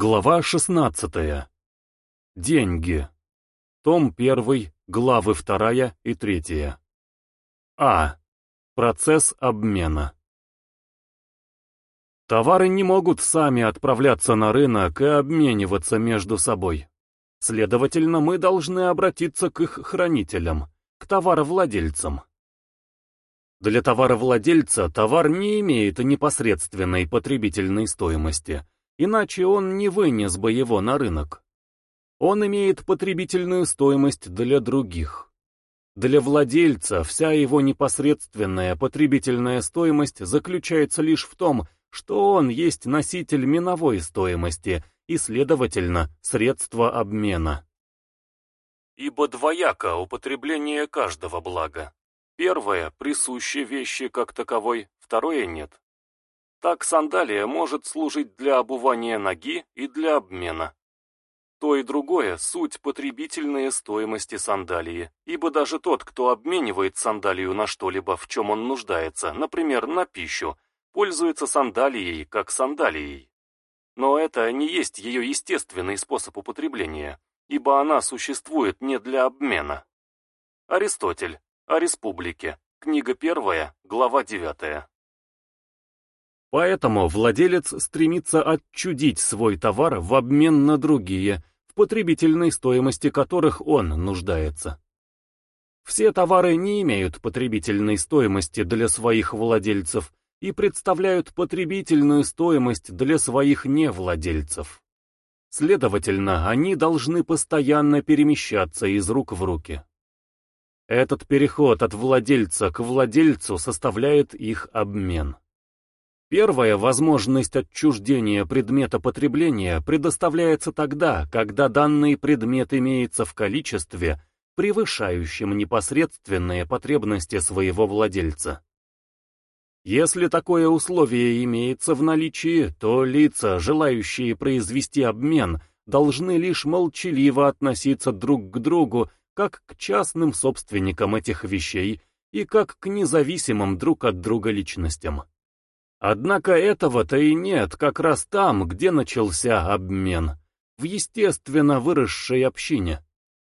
Глава 16. Деньги. Том 1, главы 2 и 3. А. Процесс обмена. Товары не могут сами отправляться на рынок и обмениваться между собой. Следовательно, мы должны обратиться к их хранителям, к товаровладельцам. Для товаровладельца товар не имеет непосредственной потребительной стоимости – иначе он не вынес бы его на рынок. Он имеет потребительную стоимость для других. Для владельца вся его непосредственная потребительная стоимость заключается лишь в том, что он есть носитель миновой стоимости и, следовательно, средство обмена. Ибо двояко употребление каждого блага. Первое присуще вещи как таковой, второе нет. Так сандалия может служить для обувания ноги и для обмена. То и другое – суть потребительные стоимости сандалии, ибо даже тот, кто обменивает сандалию на что-либо, в чем он нуждается, например, на пищу, пользуется сандалией как сандалией. Но это не есть ее естественный способ употребления, ибо она существует не для обмена. Аристотель. О республике. Книга первая, глава девятая. Поэтому владелец стремится отчудить свой товар в обмен на другие, в потребительной стоимости которых он нуждается. Все товары не имеют потребительной стоимости для своих владельцев и представляют потребительную стоимость для своих невладельцев. Следовательно, они должны постоянно перемещаться из рук в руки. Этот переход от владельца к владельцу составляет их обмен. Первая возможность отчуждения предмета потребления предоставляется тогда, когда данный предмет имеется в количестве, превышающем непосредственные потребности своего владельца. Если такое условие имеется в наличии, то лица, желающие произвести обмен, должны лишь молчаливо относиться друг к другу как к частным собственникам этих вещей и как к независимым друг от друга личностям. Однако этого-то и нет как раз там, где начался обмен, в естественно выросшей общине.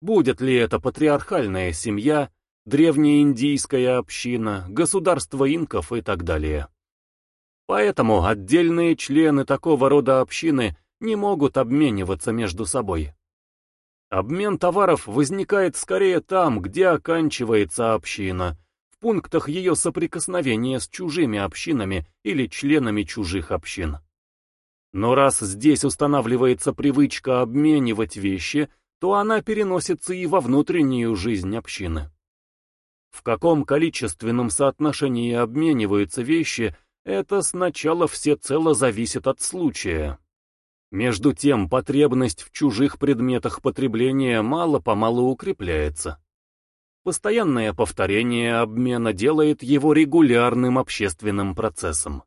Будет ли это патриархальная семья, древняя индийская община, государство инков и так далее. Поэтому отдельные члены такого рода общины не могут обмениваться между собой. Обмен товаров возникает скорее там, где оканчивается община, пунктах ее соприкосновения с чужими общинами или членами чужих общин. Но раз здесь устанавливается привычка обменивать вещи, то она переносится и во внутреннюю жизнь общины. В каком количественном соотношении обмениваются вещи, это сначала всецело зависит от случая. Между тем, потребность в чужих предметах потребления мало-помалу укрепляется. Постоянное повторение обмена делает его регулярным общественным процессом.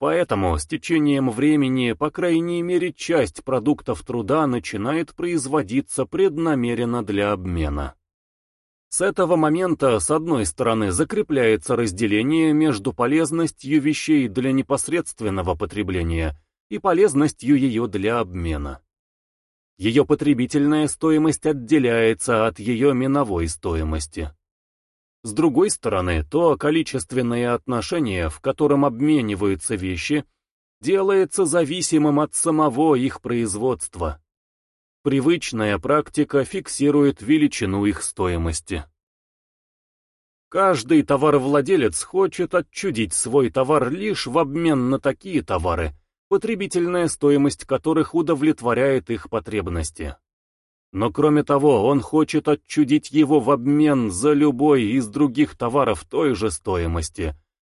Поэтому с течением времени, по крайней мере, часть продуктов труда начинает производиться преднамеренно для обмена. С этого момента, с одной стороны, закрепляется разделение между полезностью вещей для непосредственного потребления и полезностью ее для обмена ее потребительная стоимость отделяется от ее миновой стоимости. С другой стороны, то количественное отношение, в котором обмениваются вещи, делается зависимым от самого их производства. Привычная практика фиксирует величину их стоимости. Каждый товаровладелец хочет отчудить свой товар лишь в обмен на такие товары, потребительная стоимость которых удовлетворяет их потребности. Но кроме того, он хочет отчудить его в обмен за любой из других товаров той же стоимости,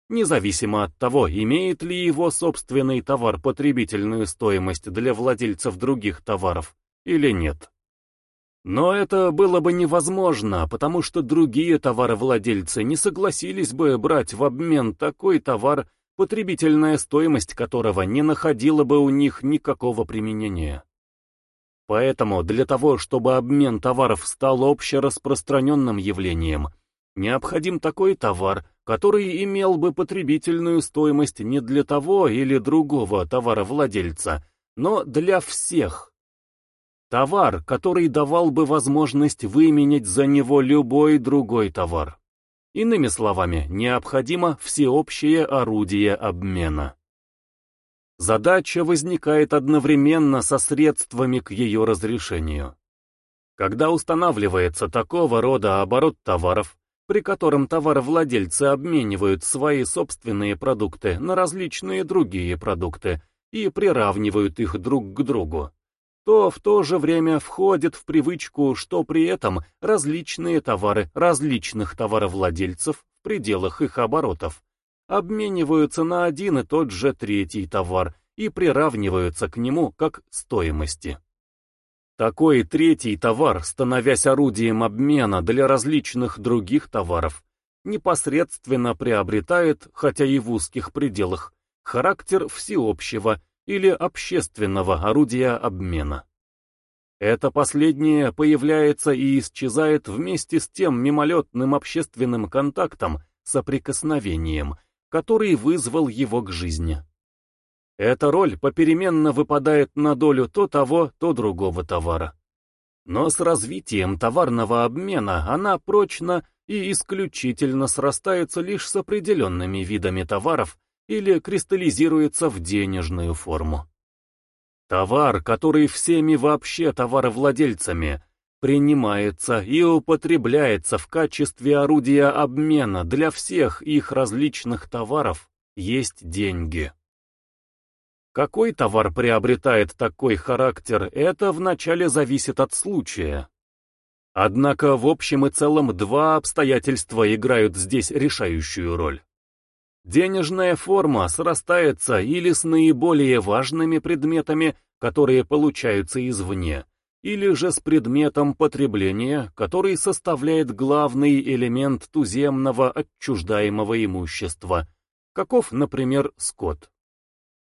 независимо от того, имеет ли его собственный товар потребительную стоимость для владельцев других товаров или нет. Но это было бы невозможно, потому что другие товаровладельцы не согласились бы брать в обмен такой товар, потребительная стоимость которого не находила бы у них никакого применения. Поэтому для того, чтобы обмен товаров стал общераспространенным явлением, необходим такой товар, который имел бы потребительную стоимость не для того или другого товаровладельца, но для всех. Товар, который давал бы возможность выменять за него любой другой товар. Иными словами, необходимо всеобщее орудие обмена. Задача возникает одновременно со средствами к ее разрешению. Когда устанавливается такого рода оборот товаров, при котором товаровладельцы обменивают свои собственные продукты на различные другие продукты и приравнивают их друг к другу, то в то же время входит в привычку, что при этом различные товары различных товаровладельцев в пределах их оборотов обмениваются на один и тот же третий товар и приравниваются к нему как стоимости. Такой третий товар, становясь орудием обмена для различных других товаров, непосредственно приобретает, хотя и в узких пределах, характер всеобщего или общественного орудия обмена. Это последнее появляется и исчезает вместе с тем мимолетным общественным контактом, соприкосновением, который вызвал его к жизни. Эта роль попеременно выпадает на долю то того, то другого товара. Но с развитием товарного обмена она прочно и исключительно срастается лишь с определенными видами товаров или кристаллизируется в денежную форму. Товар, который всеми вообще товаровладельцами принимается и употребляется в качестве орудия обмена для всех их различных товаров, есть деньги. Какой товар приобретает такой характер, это вначале зависит от случая. Однако в общем и целом два обстоятельства играют здесь решающую роль. Денежная форма срастается или с наиболее важными предметами, которые получаются извне, или же с предметом потребления, который составляет главный элемент туземного отчуждаемого имущества, каков, например, скот.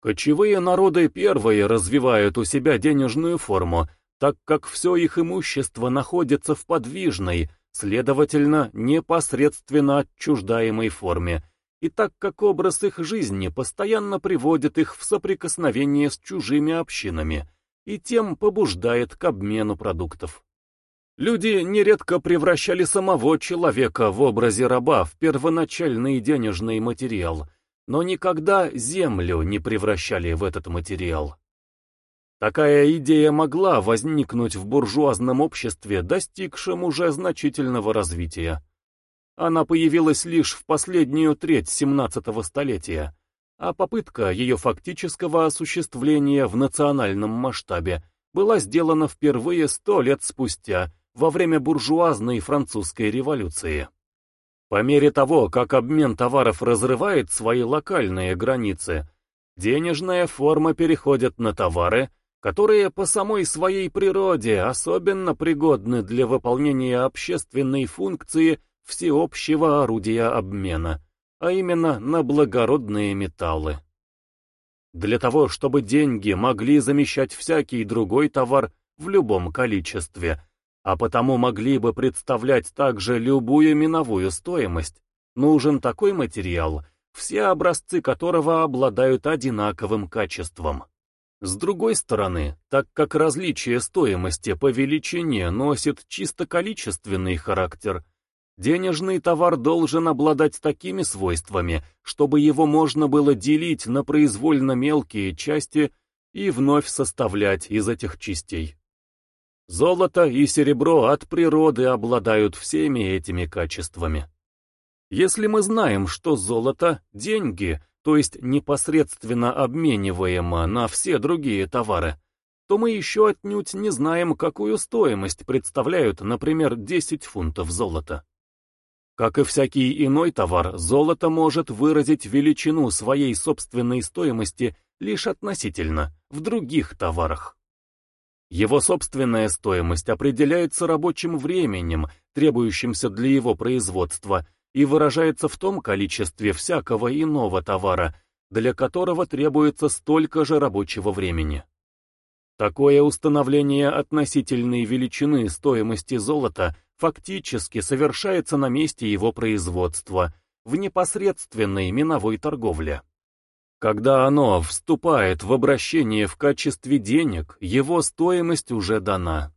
Кочевые народы первые развивают у себя денежную форму, так как все их имущество находится в подвижной, следовательно, непосредственно отчуждаемой форме, и так как образ их жизни постоянно приводит их в соприкосновение с чужими общинами и тем побуждает к обмену продуктов. Люди нередко превращали самого человека в образе раба в первоначальный денежный материал, но никогда землю не превращали в этот материал. Такая идея могла возникнуть в буржуазном обществе, достигшем уже значительного развития. Она появилась лишь в последнюю треть 17 столетия, а попытка ее фактического осуществления в национальном масштабе была сделана впервые сто лет спустя, во время буржуазной французской революции. По мере того, как обмен товаров разрывает свои локальные границы, денежная форма переходит на товары, которые по самой своей природе особенно пригодны для выполнения общественной функции всеобщего орудия обмена, а именно на благородные металлы. Для того, чтобы деньги могли замещать всякий другой товар в любом количестве, а потому могли бы представлять также любую миновую стоимость, нужен такой материал, все образцы которого обладают одинаковым качеством. С другой стороны, так как различие стоимости по величине носит чисто количественный характер, Денежный товар должен обладать такими свойствами, чтобы его можно было делить на произвольно мелкие части и вновь составлять из этих частей. Золото и серебро от природы обладают всеми этими качествами. Если мы знаем, что золото – деньги, то есть непосредственно обмениваемо на все другие товары, то мы еще отнюдь не знаем, какую стоимость представляют, например, 10 фунтов золота. Как и всякий иной товар, золото может выразить величину своей собственной стоимости лишь относительно, в других товарах. Его собственная стоимость определяется рабочим временем, требующимся для его производства, и выражается в том количестве всякого иного товара, для которого требуется столько же рабочего времени. Такое установление относительной величины стоимости золота фактически совершается на месте его производства, в непосредственной миновой торговле. Когда оно вступает в обращение в качестве денег, его стоимость уже дана.